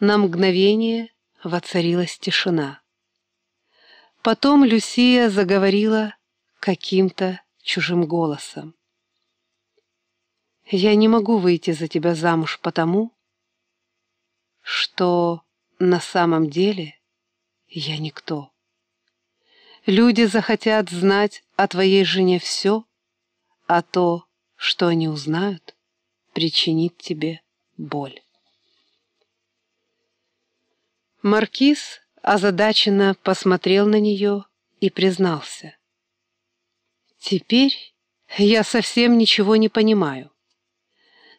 На мгновение воцарилась тишина. Потом Люсия заговорила каким-то чужим голосом. «Я не могу выйти за тебя замуж потому, что на самом деле я никто. Люди захотят знать о твоей жене все, а то, что они узнают, причинит тебе боль». Маркиз озадаченно посмотрел на нее и признался. «Теперь я совсем ничего не понимаю.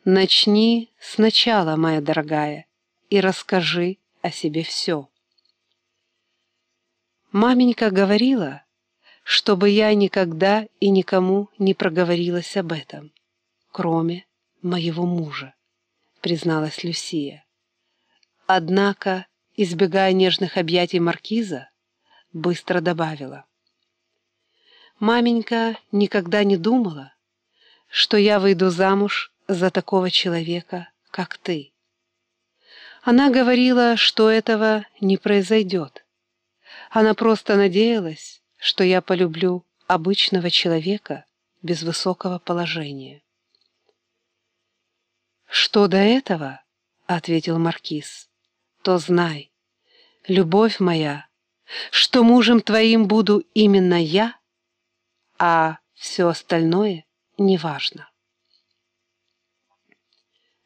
Начни сначала, моя дорогая, и расскажи о себе все». Маменька говорила, чтобы я никогда и никому не проговорилась об этом, кроме моего мужа, призналась Люсия. Однако избегая нежных объятий маркиза, быстро добавила. «Маменька никогда не думала, что я выйду замуж за такого человека, как ты. Она говорила, что этого не произойдет. Она просто надеялась, что я полюблю обычного человека без высокого положения. «Что до этого?» — ответил Маркиз. «То знай, любовь моя, что мужем твоим буду именно я, а все остальное неважно.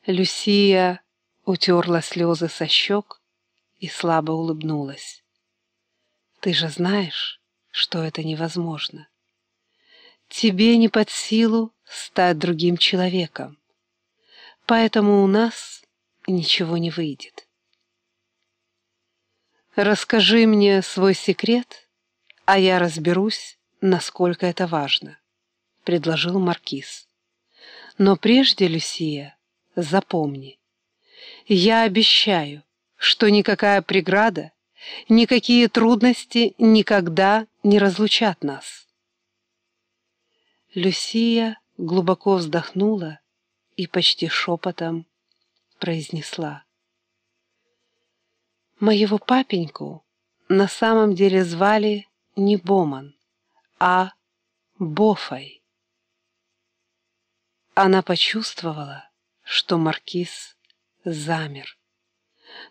Люсия утерла слезы со щек и слабо улыбнулась. Ты же знаешь, что это невозможно. Тебе не под силу стать другим человеком, поэтому у нас ничего не выйдет. Расскажи мне свой секрет, а я разберусь, насколько это важно, — предложил Маркиз. Но прежде, Люсия, запомни, я обещаю, что никакая преграда, никакие трудности никогда не разлучат нас. Люсия глубоко вздохнула и почти шепотом произнесла. Моего папеньку на самом деле звали не Боман, а Бофой. Она почувствовала, что маркиз замер.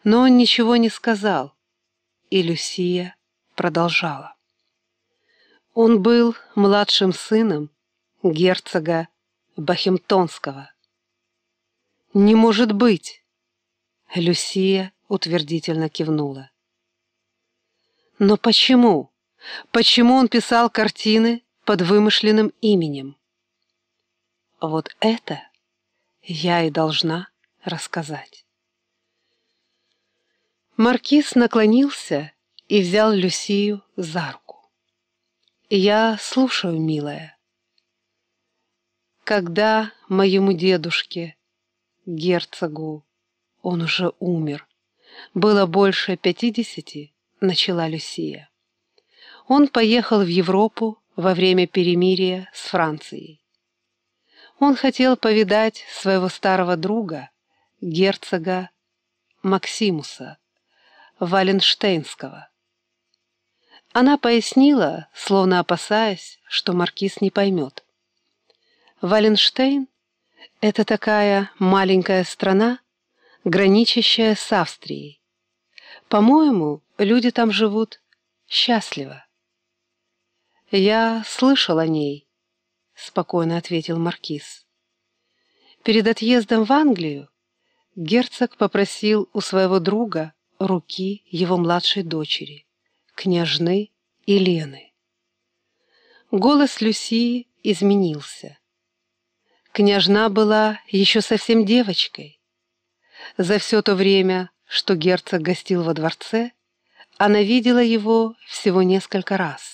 Но он ничего не сказал, и Люсия продолжала. Он был младшим сыном герцога Бахемтонского. «Не может быть!» Люсия утвердительно кивнула. Но почему? Почему он писал картины под вымышленным именем? Вот это я и должна рассказать. Маркиз наклонился и взял Люсию за руку. «Я слушаю, милая. Когда моему дедушке, герцогу, он уже умер, было больше пятидесяти, начала Люсия. Он поехал в Европу во время перемирия с Францией. Он хотел повидать своего старого друга, герцога Максимуса Валенштейнского. Она пояснила, словно опасаясь, что маркиз не поймет. Валенштейн — это такая маленькая страна, граничащая с Австрией. По-моему, люди там живут счастливо. «Я слышал о ней», — спокойно ответил Маркиз. Перед отъездом в Англию герцог попросил у своего друга руки его младшей дочери, княжны Елены. Голос Люсии изменился. Княжна была еще совсем девочкой, за все то время, что герцог гостил во дворце, она видела его всего несколько раз.